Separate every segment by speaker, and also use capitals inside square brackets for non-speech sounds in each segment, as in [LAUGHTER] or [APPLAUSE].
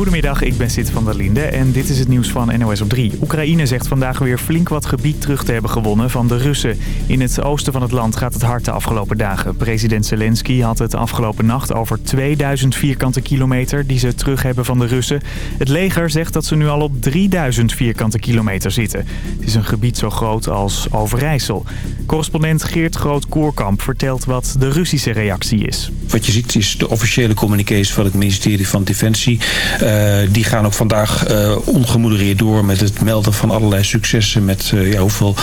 Speaker 1: Goedemiddag, ik ben Sid van der Linde en dit is het nieuws van NOS op 3. Oekraïne zegt vandaag weer flink wat gebied terug te hebben gewonnen van de Russen. In het oosten van het land gaat het hard de afgelopen dagen. President Zelensky had het afgelopen nacht over 2000 vierkante kilometer die ze terug hebben van de Russen. Het leger zegt dat ze nu al op 3000 vierkante kilometer zitten. Het is een gebied zo groot als Overijssel. Correspondent Geert Groot-Koerkamp vertelt wat de Russische reactie is.
Speaker 2: Wat je ziet is de officiële communicaties van het ministerie van Defensie. Uh, die gaan ook vandaag uh, ongemoedereerd door met het melden van allerlei successen. Met uh, ja, hoeveel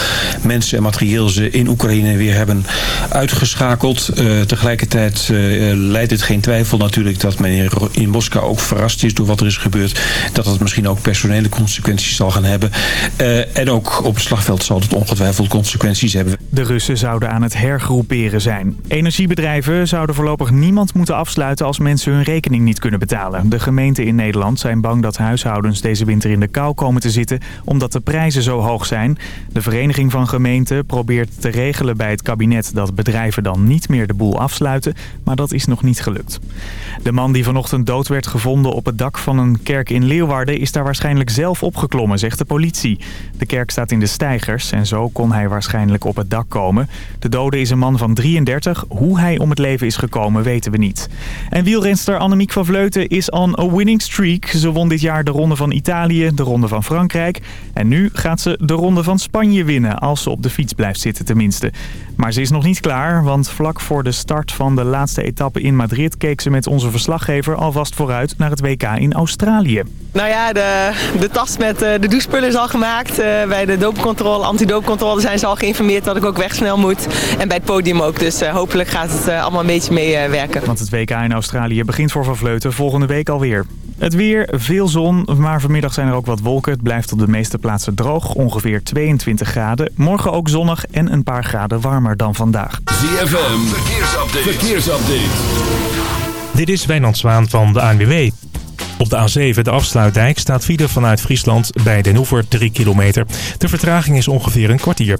Speaker 2: mensen en materieel ze in Oekraïne weer hebben uitgeschakeld. tegelijkertijd leidt het geen twijfel natuurlijk dat men in Moskou ook verrast is door wat er is gebeurd. Dat het misschien ook personele consequenties zal gaan hebben. en ook op het slagveld zal het ongetwijfeld consequenties hebben.
Speaker 1: De Russen zouden aan het hergroeperen zijn. Energiebedrijven zouden voorlopig niemand moeten afsluiten als mensen hun rekening niet kunnen betalen. De gemeenten in Nederland zijn bang dat huishoudens deze winter in de kou komen te zitten omdat de prijzen zo hoog zijn. De Vereniging van Gemeenten probeert te regelen bij het kabinet dat bedrijven dan niet meer de boel afsluiten, maar dat is nog niet gelukt. De man die vanochtend dood werd gevonden op het dak van een kerk in Leeuwarden is daar waarschijnlijk zelf opgeklommen, zegt de politie. De kerk staat in de steigers en zo kon hij waarschijnlijk op het dak komen. De dode is een man van 33. Hoe hij om het leven is gekomen weten we niet. En wielrenster Annemiek van Vleuten is on a winning streak. Ze won dit jaar de Ronde van Italië, de Ronde van Frankrijk. En nu gaat ze de Ronde van Spanje winnen, als ze op de fiets blijft zitten tenminste. Maar ze is nog niet klaar, want vlak voor de start van de laatste etappe in Madrid... keek ze met onze verslaggever alvast vooruit naar het WK in Australië.
Speaker 3: Nou ja, de, de tas met eh, de douchespullen is al gemaakt. Uh, bij de doopcontrole, antidoopcontrole zijn ze al geïnformeerd dat ik ook wegsnel moet. En bij het podium ook, dus uh, hopelijk gaat het allemaal een beetje meewerken.
Speaker 1: want het WK in Australië begint voor Van Vleuten volgende week alweer. Het weer, veel zon, maar vanmiddag zijn er ook wat wolken. Het blijft op de meeste plaatsen droog, ongeveer 22 graden. Morgen ook zonnig en een paar graden warmer dan vandaag.
Speaker 4: ZFM, verkeersupdate. verkeersupdate.
Speaker 5: Dit is Wijnand Zwaan van de ANWB. Op de A7, de afsluitdijk, staat file vanuit Friesland bij Den Hoever 3 kilometer. De vertraging is ongeveer een kwartier.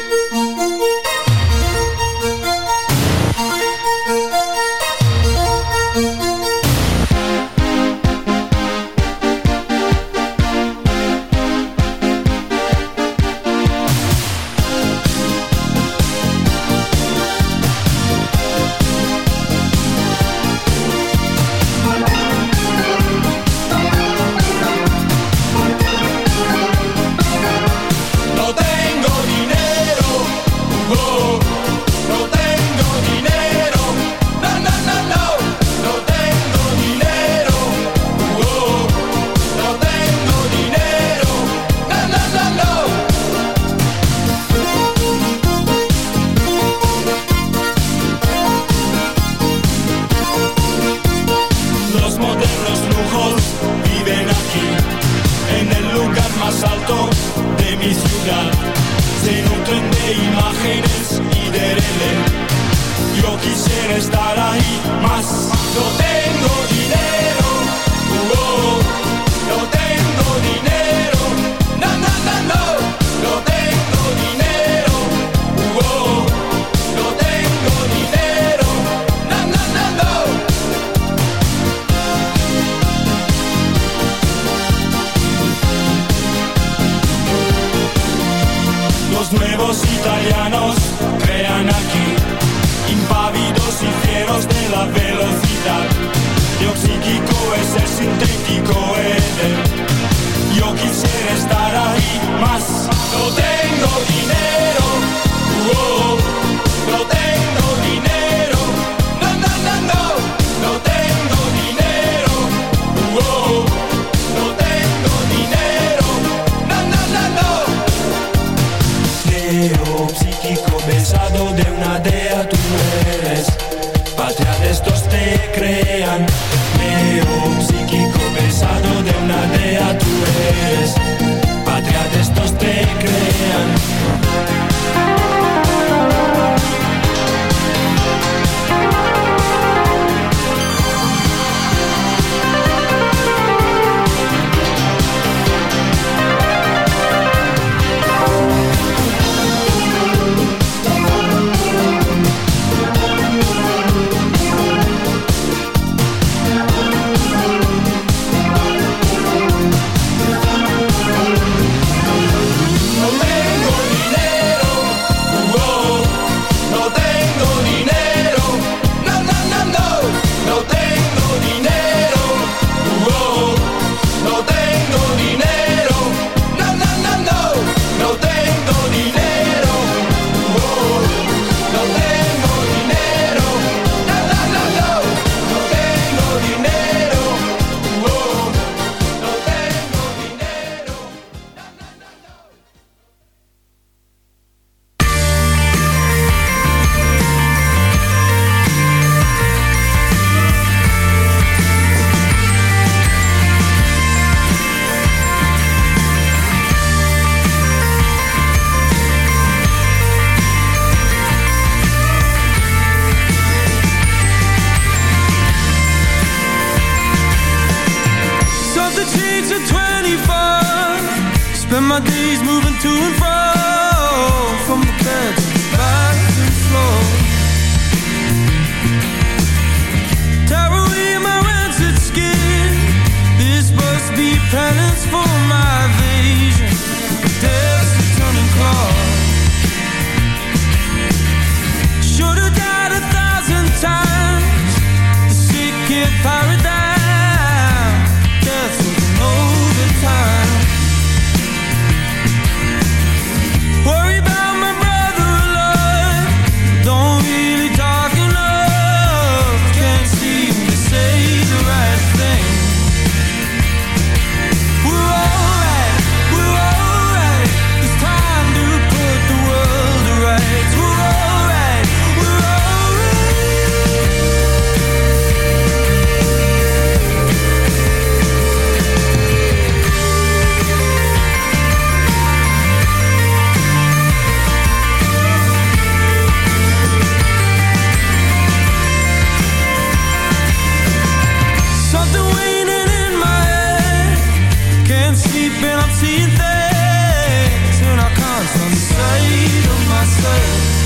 Speaker 6: Been up seeing things When I can't from the side myself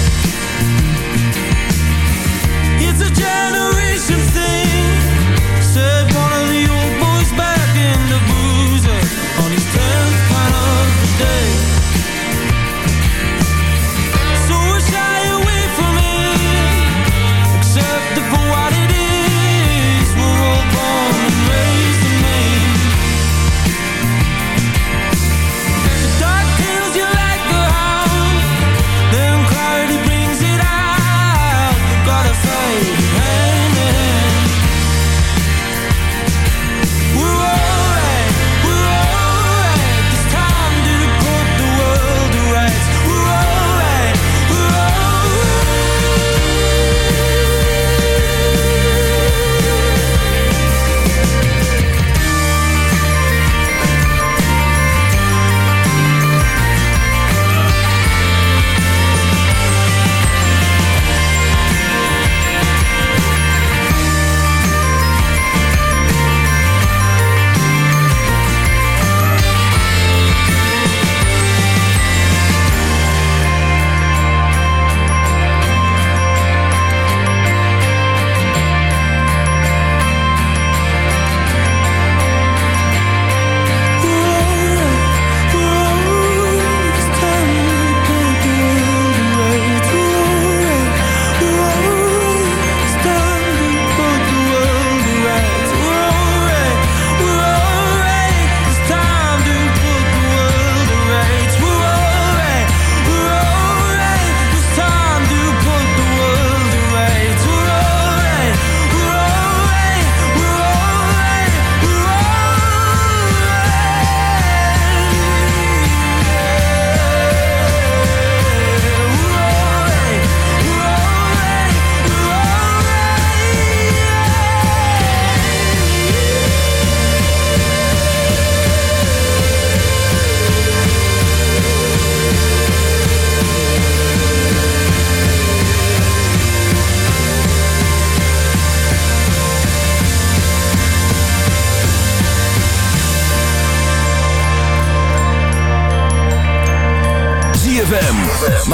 Speaker 6: It's a generation thing. Said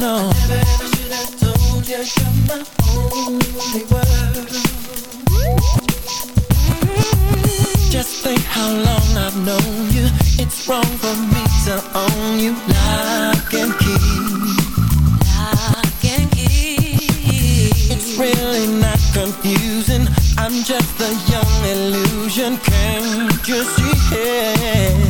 Speaker 7: no. Never ever should have told you you're my only world. Just think how long I've known you.
Speaker 8: It's wrong for me
Speaker 7: to own you.
Speaker 8: Lock and key. Lock and key.
Speaker 7: It's really not confusing. I'm just a young illusion. Can't you see? Yeah.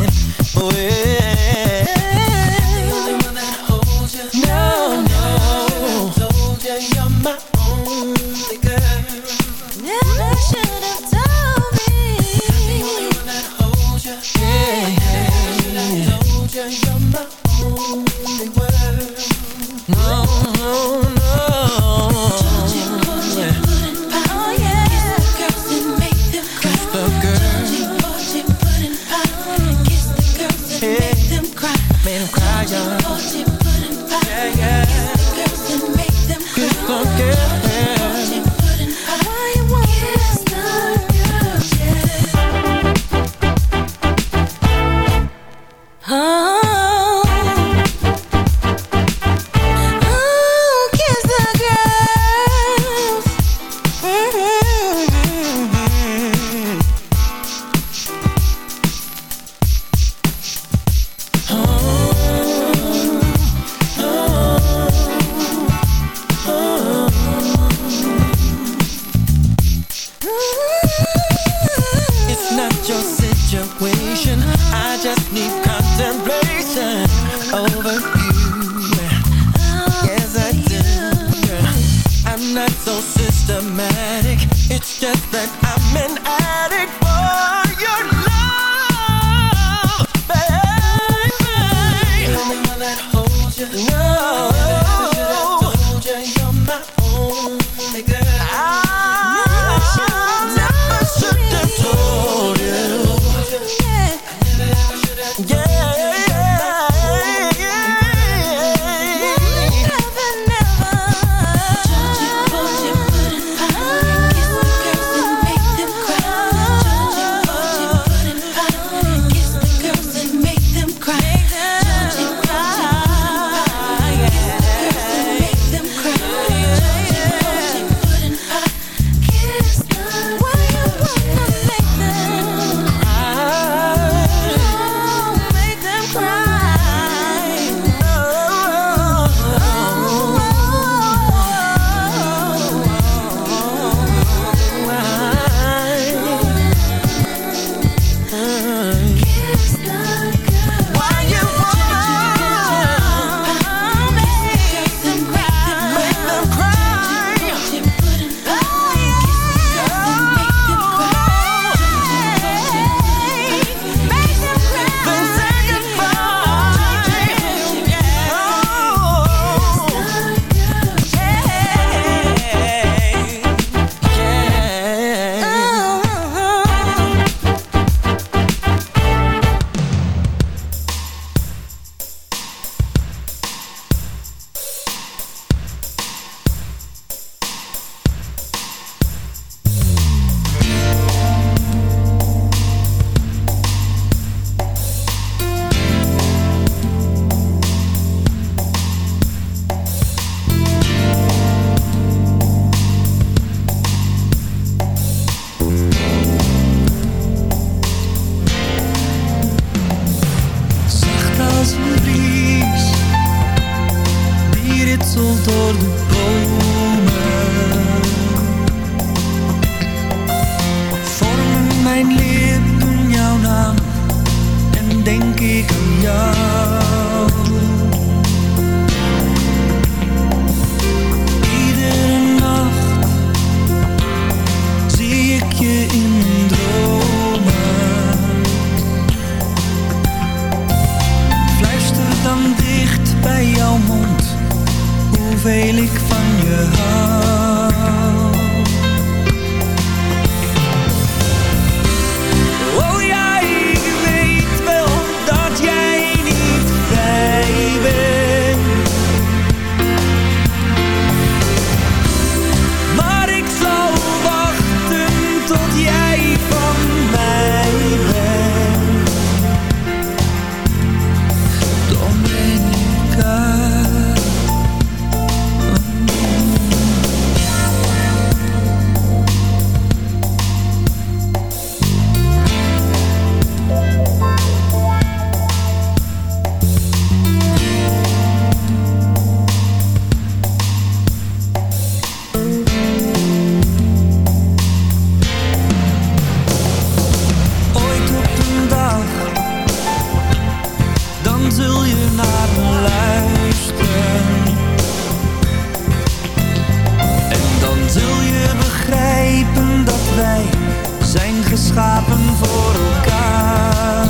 Speaker 9: voor elkaar.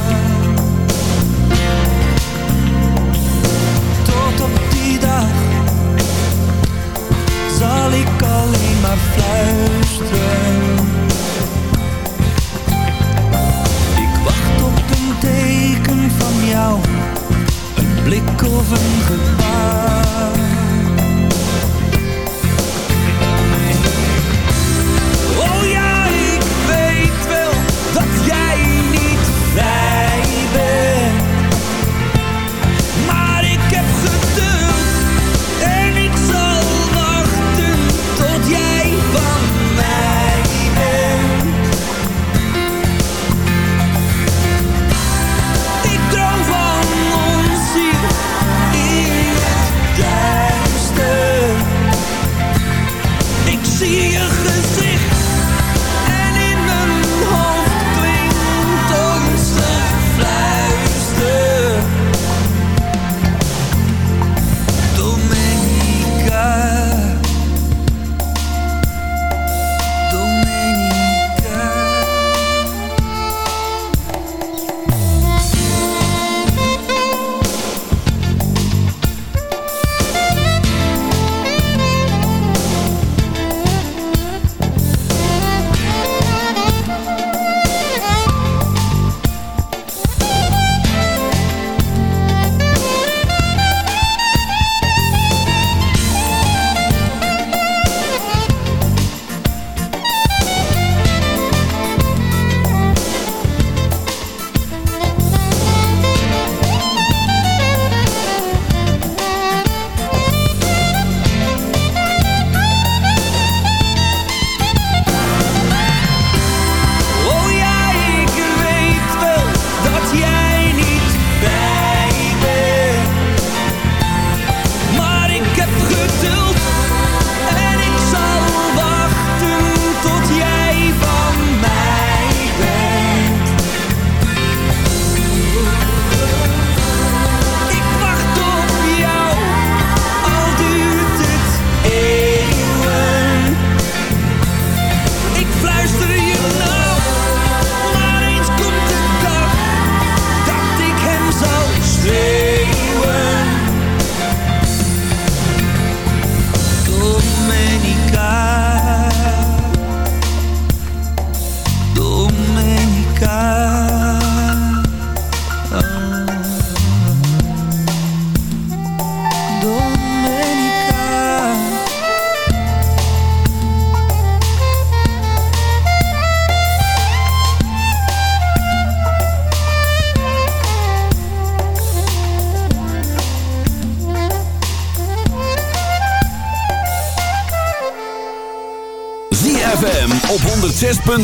Speaker 9: Tot op die dag zal ik alleen maar fluisteren. Ik wacht op een teken van jou, een blik of een
Speaker 6: gevoel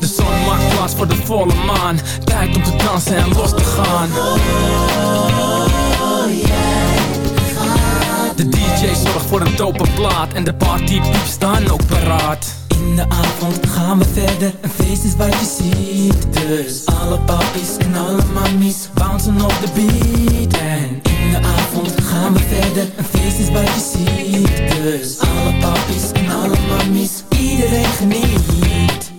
Speaker 10: De zon maakt plaats voor de volle maan. Tijd om te dansen en los te gaan. De DJ zorgt voor een dope plaat. En de partypieps staan ook paraat in de avond gaan we verder, een feest is wat je ziet Dus alle papies en alle mammies bouncen op de beat. En in de avond gaan we verder, een feest is wat je ziet Dus alle papies en alle mammies, iedereen geniet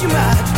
Speaker 9: you might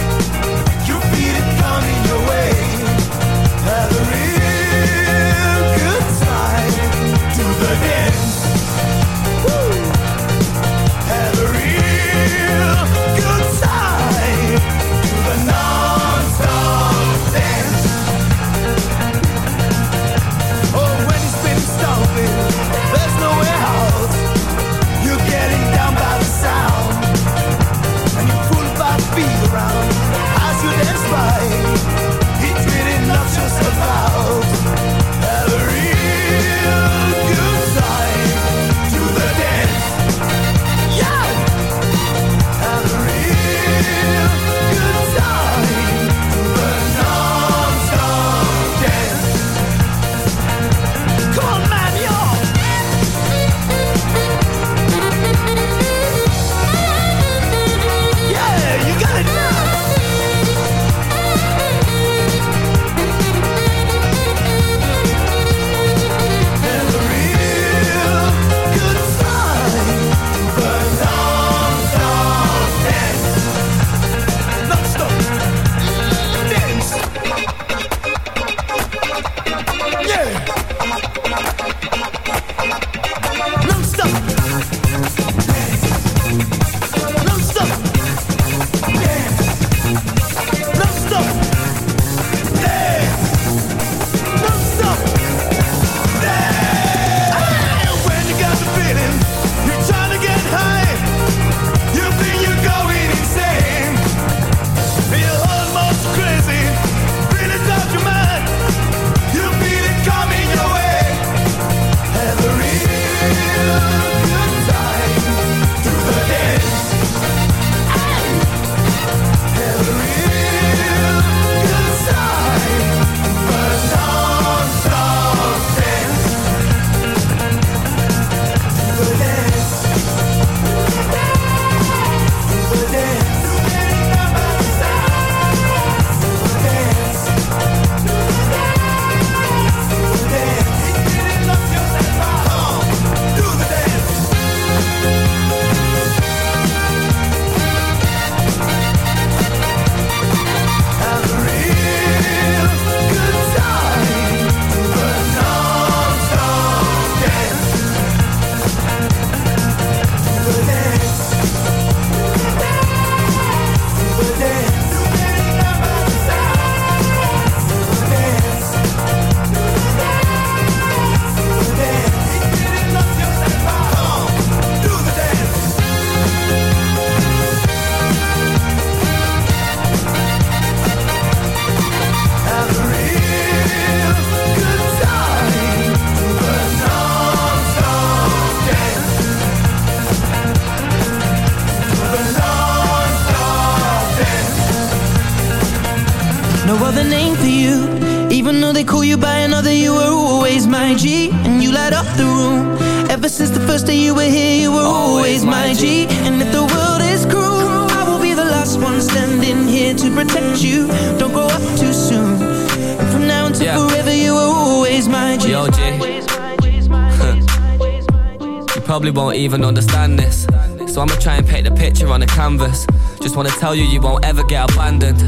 Speaker 7: other name for you. Even though they call you by another, you were always my G. And you light up the room. Ever since the first day you were here, you were always my G. And if the world is cruel, I will be the last one standing here to protect you. Don't grow up too soon. And from now until
Speaker 11: Yeah.
Speaker 7: forever, you were always my G.
Speaker 11: Yo, G. [LAUGHS] you probably won't even understand this. So I'ma try and paint the picture on the canvas. Just wanna tell you, you won't ever get abandoned.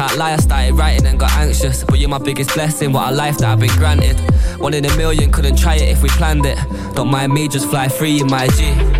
Speaker 11: Can't lie, I started writing and got anxious. But you're my biggest blessing, what a life that I've been granted. One in a million, couldn't try it if we planned it. Don't mind me, just fly free, you my G.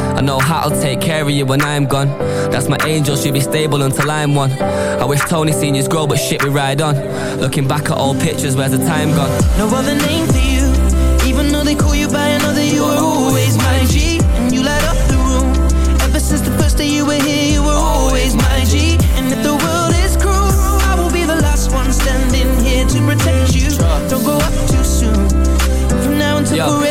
Speaker 11: I know how to take care of you when I'm gone. That's my angel, she'll be stable until I'm one. I wish Tony seniors grow, but shit, we ride on. Looking back at old pictures, where's the time gone?
Speaker 7: No other name for you. Even though they call you by another, you were always my G. And you light up the room. Ever since the first day you were here, you were always my G. And if the world is cruel, I will be the last one standing here to protect you. Don't go up too soon. From now until
Speaker 11: Yo.
Speaker 7: forever,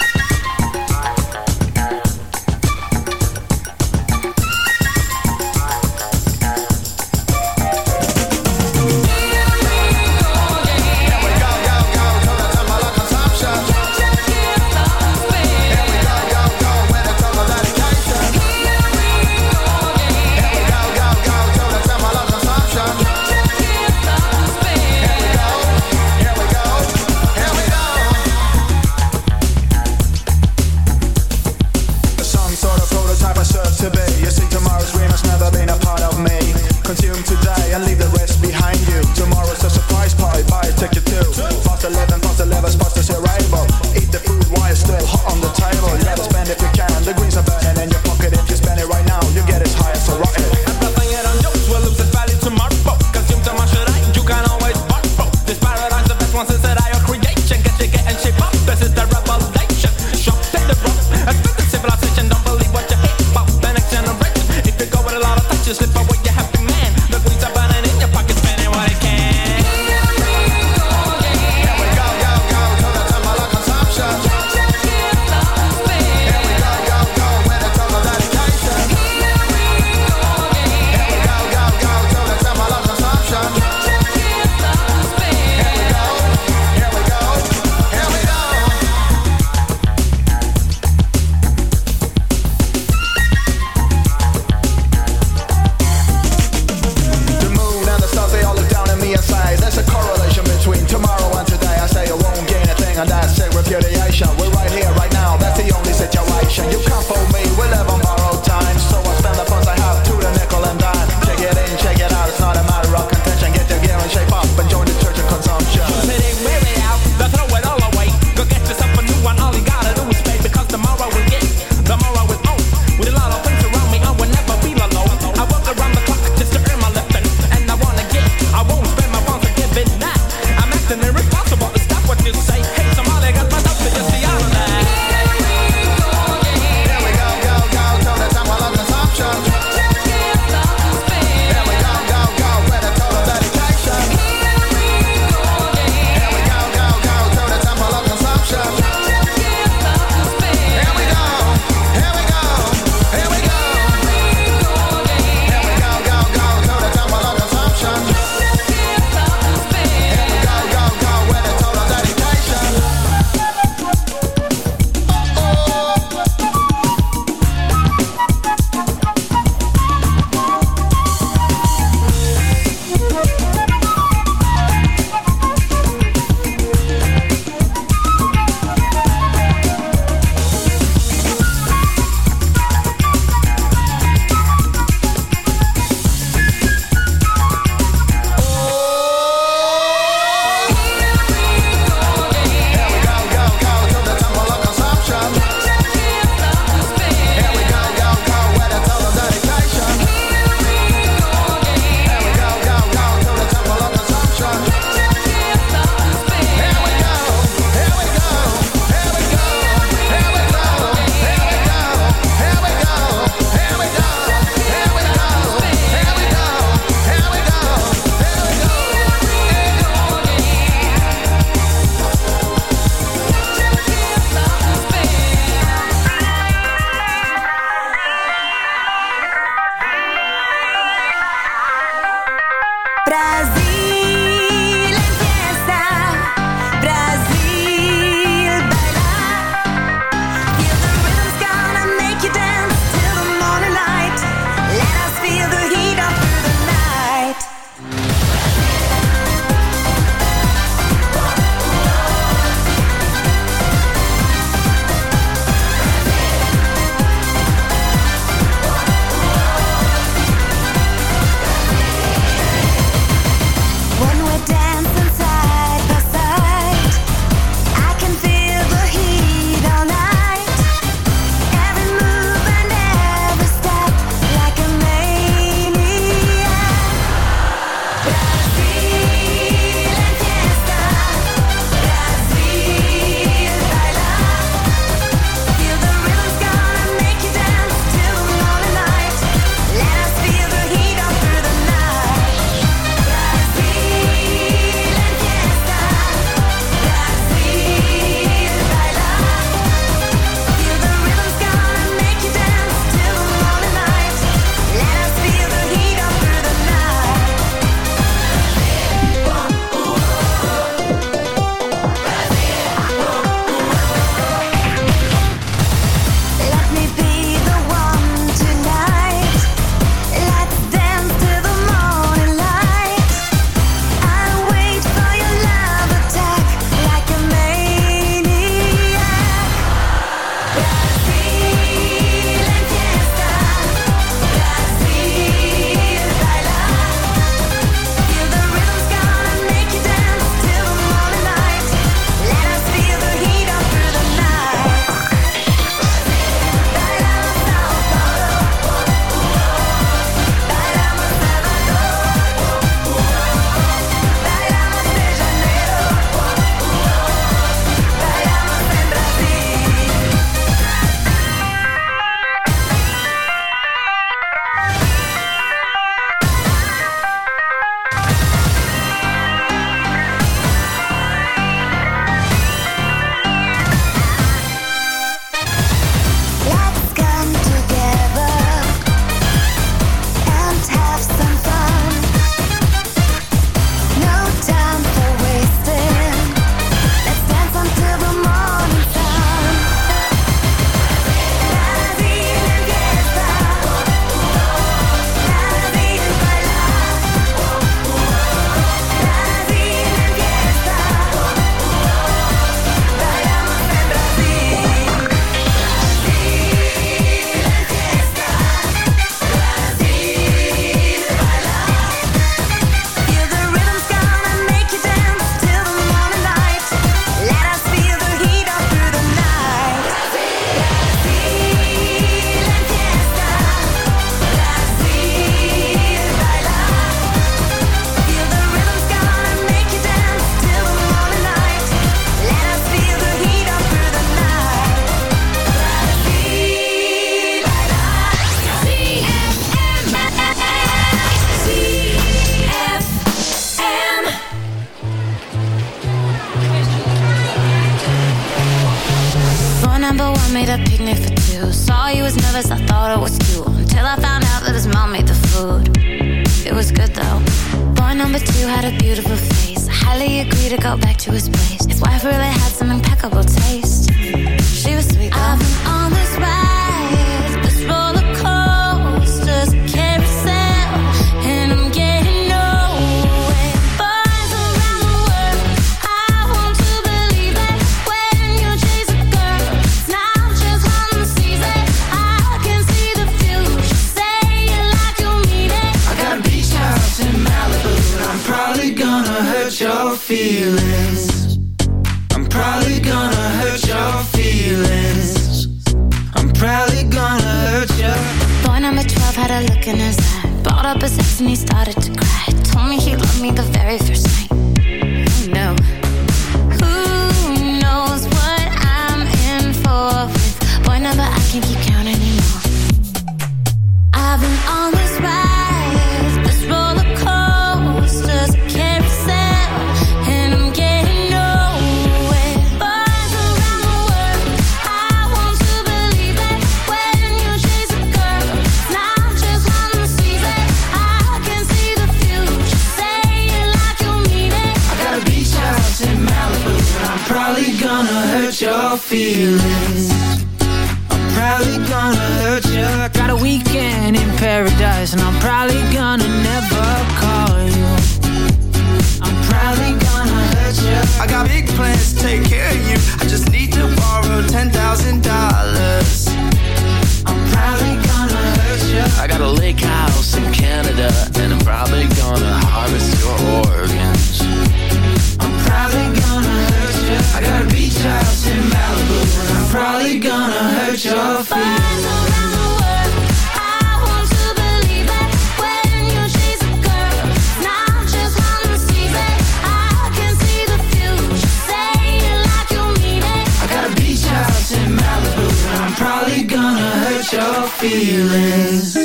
Speaker 7: feelings.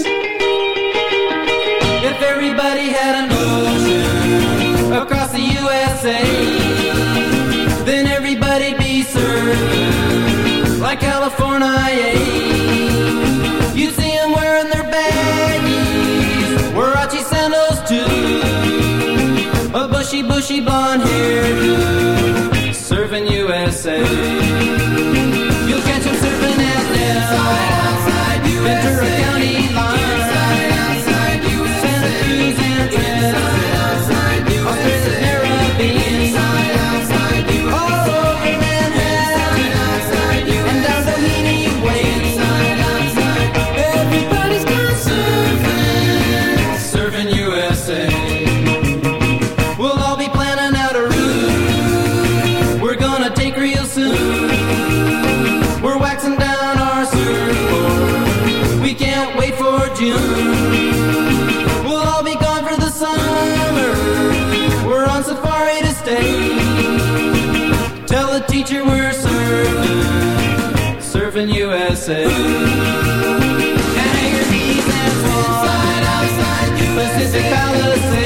Speaker 7: If everybody had an ocean across the USA, then everybody'd be served like California. Yeah. You'd see them wearing their baggies, Warachi sandals too, a bushy, bushy blonde hair, serving USA. Pacific Palisades.